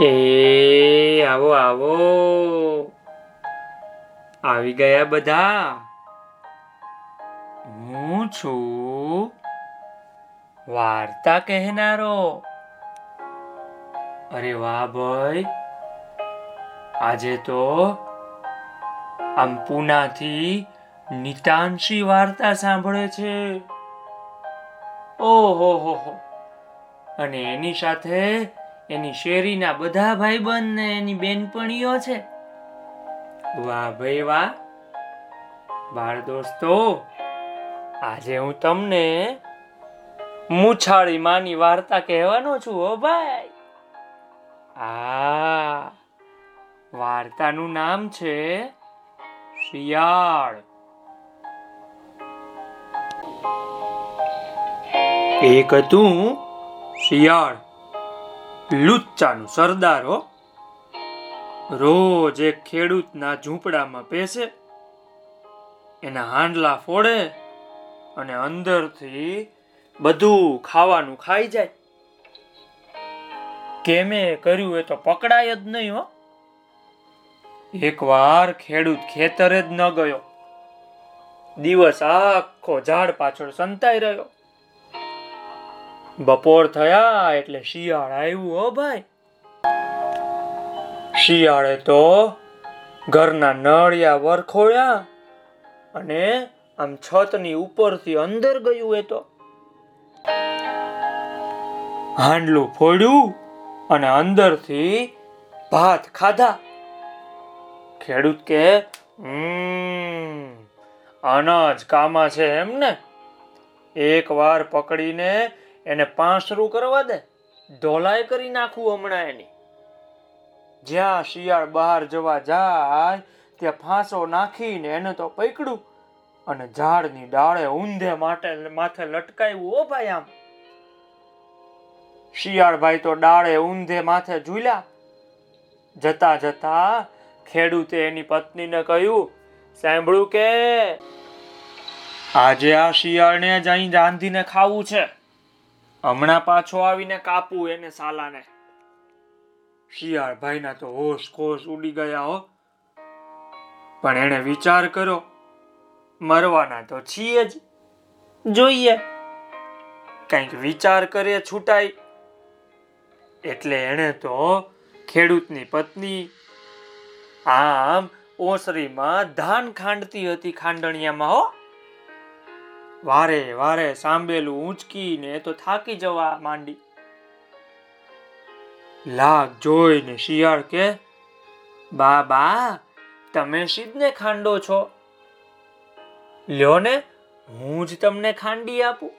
એ, આવો આવો. આવી ગયા બધા. હું છું વાર્તા કહેનારો. અરે વાહ ભાઈ. આજે તો આમ પૂનાથી નિતાંશી વાર્તા સાંભળે છે. ઓહો, હો હો. અને એની સાથે એની શેરીના બધા ભાઈબંધ ને એની બેનપણીઓ છે. વાહ ભાઈ વાહ. બાળ દોસ્તો, આજે હું તમને મુછાળી માની વાર્તા કહેવાનો છું હો ભાઈ. આ વાર્તાનું નામ છે શિયાળ. એક હતું શિયાળ. લુચ્ચાનું સરદાર હો રોજ એક ખેડૂતના ઝૂંપડામાં પેસે, એના હાંડલા ફોડે અને અંદરથી બધું ખાવાનું ખાઈ જાય. કેમે કર્યું એ તો પકડાય જ નહીં હો. એકવાર ખેડૂત ખેતરે જ ન ગયો. દિવસ આખો ઝાડ પાછળ સંતાઈ રહ્યો. બપોર થયા એટલે શિયાળ આવ્યું હો ભાઈ. શિયાળે તો ઘરના નળિયા વરખોળ્યા અને આમ છતની ઉપરથી અંદર ગયું એ તો. હાંડલું ફોડ્યું અને અંદરથી ભાત ખાધા. ખેડૂત કે "હમ, અનાજ કામા છે એમ ને? એક વાર પકડીને એને પાંસરું કરવા દે. ઢોલાય કરી નાખું હમણાં એની. જ્યાં શિયાળ બહાર જવા જાય, ત્યાં ફાંસો નાખીને એને તો પકડું અને ઝાડની ડાળે ઊંધે માટે માથે લટકાવ્યું ઓ ભાઈ આમ. શિયાળભાઈ તો ડાળે ઊંધે માથે ઝૂલ્યા. જતા જતા ખેડૂતે એની પત્નીને કહ્યું સાંભળ્યું કે, આજે આ શિયાળને જ અહીં રાંધીને ખાવું છે. હમણાં પાછો આવીને કાપું એને સાલાને. શિયાળભાઈના તો હોશ ખોશ ઉડી ગયા હો. પણ એણે વિચાર કર્યો મરવાના તો છીએ જ. જોઈએ. કંઈક વિચાર કરે છૂટાય. એટલે એણે તો ખેડૂતની પત્ની આમ ઓસરીમાં ધાન ખાંડતી હતી ખાંડણિયામાં હો. વારે વારે સાંભેલું ઊંચકીને તો થાકી જવા માંડી. લાગ જોઈને શિયાળ કે બા બા તમે સીધને ખાંડો છો. લ્યો ને હું જ તમને ખાંડી આપું.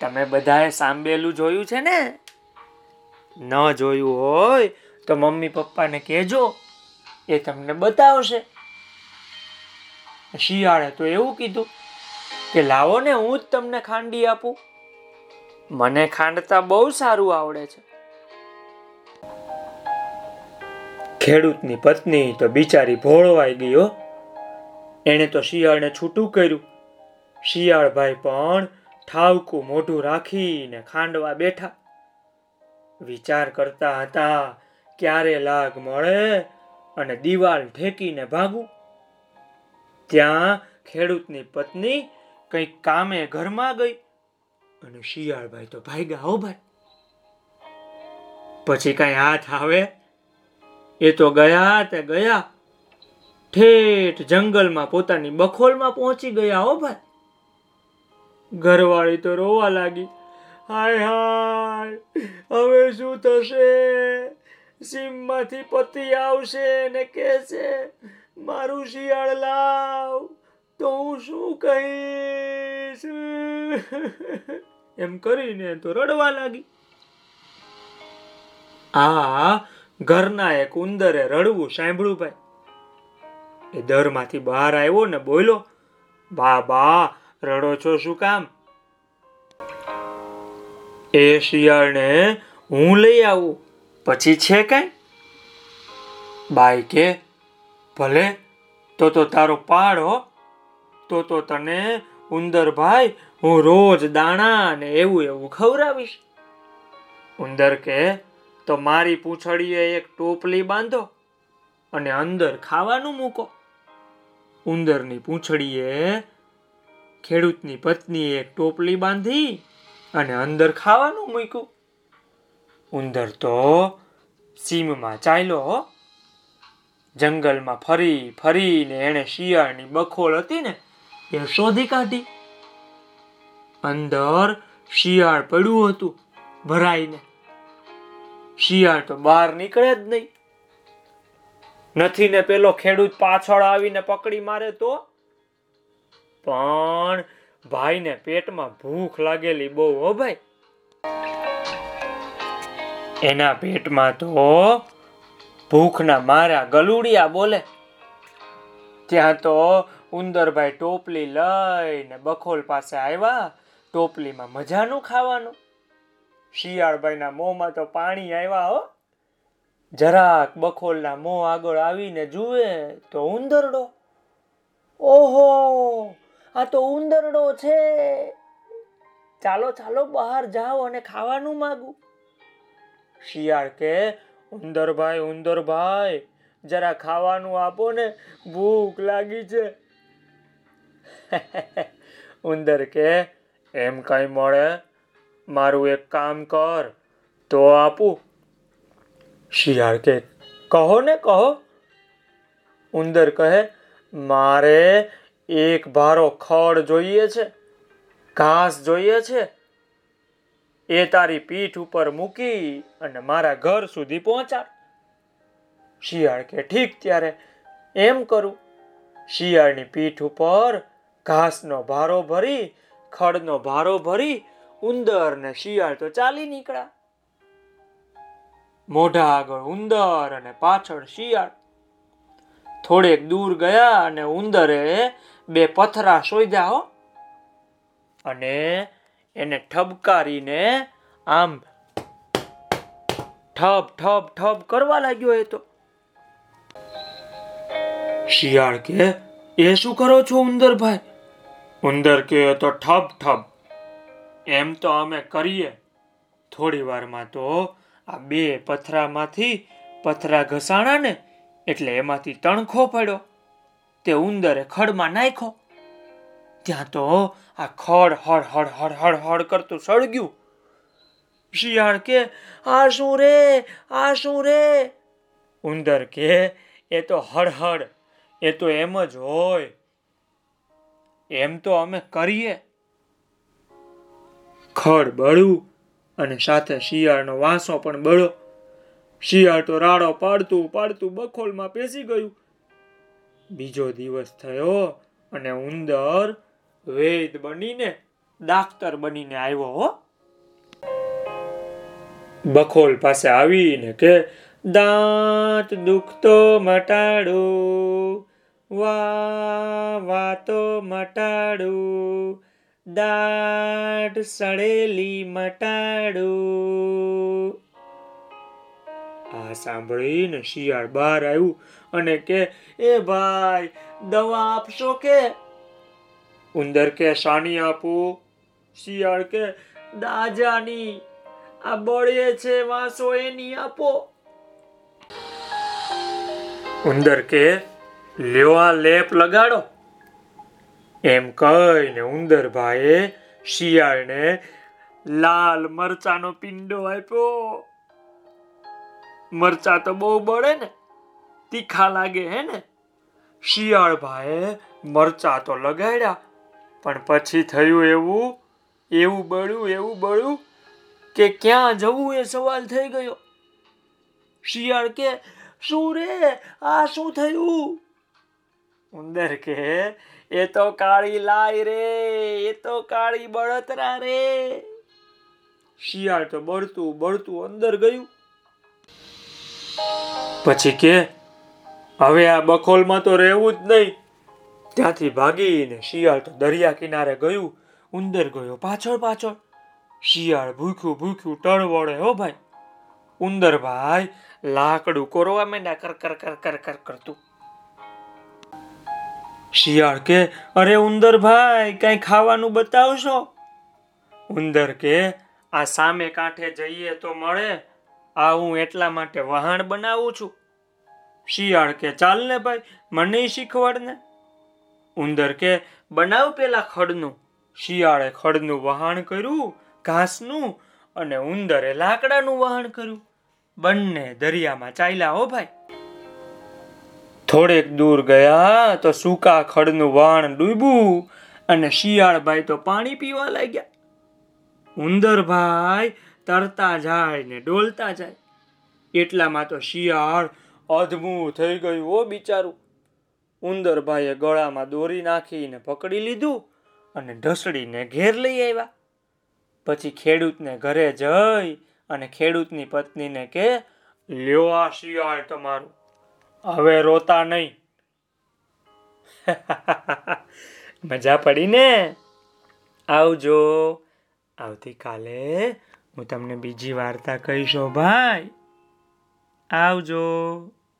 તમે બધાએ સાંભેલું જોયું છે ને? ન જોયું હોય તો મમ્મી પપ્પાને કહેજો, એ તમને બતાવશે. શિયાળે તો એવું કીધું કે લાવો ને હું જ તમને ખાંડી આપું. મને ખાંડતા બહુ સારું આવડે છે. ખેડૂતની પત્ની તો બિચારી ભોળવાઈ ગયો એણે તો શિયાળને છૂટું કર્યું. શિયાળભાઈ પણ ઠાવકું મોઢું રાખીને ખાંડવા બેઠા. વિચાર કરતા હતા, ક્યારે લાગ મળે અને દિવાલ ઠેકીને ભાગું? ત્યાં ખેડૂતની પત્ની કંઈક કામે ઘરમાં ગઈ. અને શિયાળભાઈ તો ભાગ્યા, હો ભાઈ. પછી કઈ હાથ આવે? એ તો ગયા તે ગયા. ઠેઠ જંગલમાં પોતાની બખોલમાં પહોંચી ગયા, હો ભાઈ. ઘરવાળી તો રોવા લાગી. હાય હાય, હવે શું થશે? સીમમાંથી પતિ આવશે ને કહેશે, મારું શિયાળ લાવ. તો હું શું કહીશ? એમ કરીને તો રડવા લાગી. આ ઘરના એક ઉંદરે રડવું સાંભળ્યું ભાઈ. એ દરમાંથી બહાર આવ્યો ને બોલો બા બા રડો છો શું કામ? એ શિયાળને હું લઈ આવું. પછી છે કઈ? બાઈ કે, ભલે, તો તો તારો પાડ હો તો તને ઉંદરભાઈ, હું રોજ દાણા ને એવું એવું ખવડાવીશ. ઉંદર કે તો મારી પૂંછડીએ એક ટોપલી બાંધો અને અંદર ખાવાનું મૂકો. ઉંદરની પૂંછડીએ ખેડૂતની પત્નીએ એક ટોપલી બાંધી અને અંદર ખાવાનું મૂક્યું. ઉંદર તો સીમમાં ચાલ્યો જંગલમાં ફરી ફરીને એણે શિયાળની બખોલ હતી ને એ શોધી કાઢી. અંદર શિયાળ પડ્યું હતું, ભરાઈને. શિયાળ તો બહાર નીકળે જ નહીં. નથી ને પેલો ખેડૂત પાછળ આવીને પકડી મારે તો. પણ ભાઈને પેટમાં ભૂખ લાગેલી બહુ હો ભાઈ. એના પેટમાં તો ભૂખના મારા ગલુડિયા બોલે. ત્યાં તો ઉંદરભાઈ ટોપલી લઈને બખોલ પાસે આવ્યા. ટોપલીમાં મજાનું ખાવાનું. શિયાળભાઈના મોંમાં તો પાણી આવ્યા હો. જરાક બખોલના મોં આગળ આવીને જુએ તો ઉંદરડો. ઓહો, આ તો ઉંદરડો છે. ચાલો ચાલો બહાર જાઓ અને ખાવાનું માગું. શિયાળ કે, ઉંદરભાઈ ઉંદરભાઈ જરા ખાવાનું આપો ને ભૂખ લાગી છે. ઉંદર કે, એમ કઈ મળે? મારું એક કામ કર, તો આપું. શિયાળ કે, કહો ને, કહો. ઉંદર કહે, મારે એક ભારો ખડ જોઈએ છે, ઘાસ જોઈએ છે. એ તારી પીઠ ઉપર મૂકી અને મારા ઘર સુધી પહોંચાડ. શિયાળ કે ઠીક ત્યારે એમ કરું. શિયાળની પીઠ ઉપર ઘાસનો ભારો ભરી, ખડનો ભારો ભરી, ઉંદર ને શિયાળ તો ચાલી નીકળ્યા. મોઢા આગળ ઉંદર અને પાછળ શિયાળ. થોડેક દૂર ગયા અને ઉંદરે બે પથરા શોધ્યા હો. અને એને ઠબકારીને આમ ઠબ ઠબ ઠબ કરવા લાગ્યો એ તો. શિયાળ કે એ શું કરો છો ઉંદરભાઈ? ઉંદર કે "એ તો ઠબ ઠબ એમ તો અમે કરીએ. થોડી વારમાં તો આ બે પથરામાંથી પથરા ઘસાણા ને એટલે એમાંથી તણખો પડ્યો. તે ઉંદરે ખડમાં નાખ્યો. ત્યાં તો આ ખડ હળ હળ હળ હળ હળ કરતું સળગ્યું. શિયાળ કે આ શું રે આ શું રે. ઉંદર કે એ તો હળહળ એ તો એમ જ હોય. એમ તો અમે કરીએ. ખડ બળવું અને સાથે શિયાળનો વાંસો પણ બળ્યો. શિયાળ તો રાડો પાડતું પાડતું બખોલમાં પેસી ગયું. બીજો દિવસ થયો અને ઉંદર વેદ બનીને ડાક્ટર બનીને આવ્યો હો. બખોલ પાસે આવીને કે, દાંત દુખતો મટાડો. વા વાતો મટાડું. દાઢ સડેલી મટાડું. આ સાંભળીને શિયાળ બહાર આવ્યું અને કે, એ ભાઈ, દવા આપશો કે? ઉંદર કે, શાની આપું. શિયાળ કે, દાજાની, આ બળે છે વાંસો એની આપો. ઉંદર કે આ લેપ લગાડો. એમ કહીને ઉંદરભાઈએ શિયાળને લાલ મરચાનો પિંડો આપ્યો. મરચા તો બહુ બળે ને, તીખા લાગે હે ને. શિયાળ ભાઈએ મરચા તો લગાડ્યા, પણ પછી થયું એવું એવું બળ્યું એવું બળ્યું કે ક્યાં જવું એ સવાલ થઈ ગયો. શિયાળ કે, શું રે? આ શું થયું? ઉંદર કે, એ તો કાળી લાય રે, એ તો કાળી બળતરા રે. શિયાળ તો બળતું બળતું અંદર ગયું. પછી કે, હવે આ બખોલમાં તો રહેવું જ નહીં. ત્યાંથી ભાગીને શિયાળ તો દરિયા કિનારે ગયું, ઉંદર ગયો પાછળ પાછળ. શિયાળ ભૂખ્યું ભૂખ્યું ટળવળે, હો ભાઈ. ઉંદર ભાઈ લાકડું કોરવા કર કર કર કર કર, કરતું. શિયાળ કે, અરે ઉંદર ભાઈ, કઈ ખાવાનું બતાવશો? ઉંદર કે, આ સામે કાંઠે જઈએ તો મળે. આ હું એટલા માટે વહાણ બનાવું છું. શિયાળ કે, ચાલ ને ભાઈ, મને શીખવાડ ને ઉંદર કે, બનાવ પેલા ખડનું. શિયાળે ખડનું વહાણ કર્યું, ઘાસનું, અને ઉંદરે લાકડાનું વહાણ કર્યું. બંને દરિયામાં ચાલ્યા હો ભાઈ થોડેક દૂર ગયા તો સૂકા ખડનું વાણ ડૂબ્યું અને શિયાળભાઈ તો પાણી પીવા લાગ્યા. ઉંદરભાઈ તરતા જાય ને ડોલતા જાય. એટલામાં તો શિયાળ અધમું થઈ ગયું ઓ બિચારું. ઉંદરભાઈએ ગળામાં દોરી નાખીને પકડી લીધું અને ઢસડીને ઘેર લઈ આવ્યા. પછી ખેડૂતને ઘરે જઈ અને ખેડૂતની પત્નીને કે આ શિયાળ તમારું. હવે રોતા નહીં. મજા પડી ને? આવજો. આવતીકાલે હું તમને બીજી વાર્તા કહીશો ભાઈ. આવજો.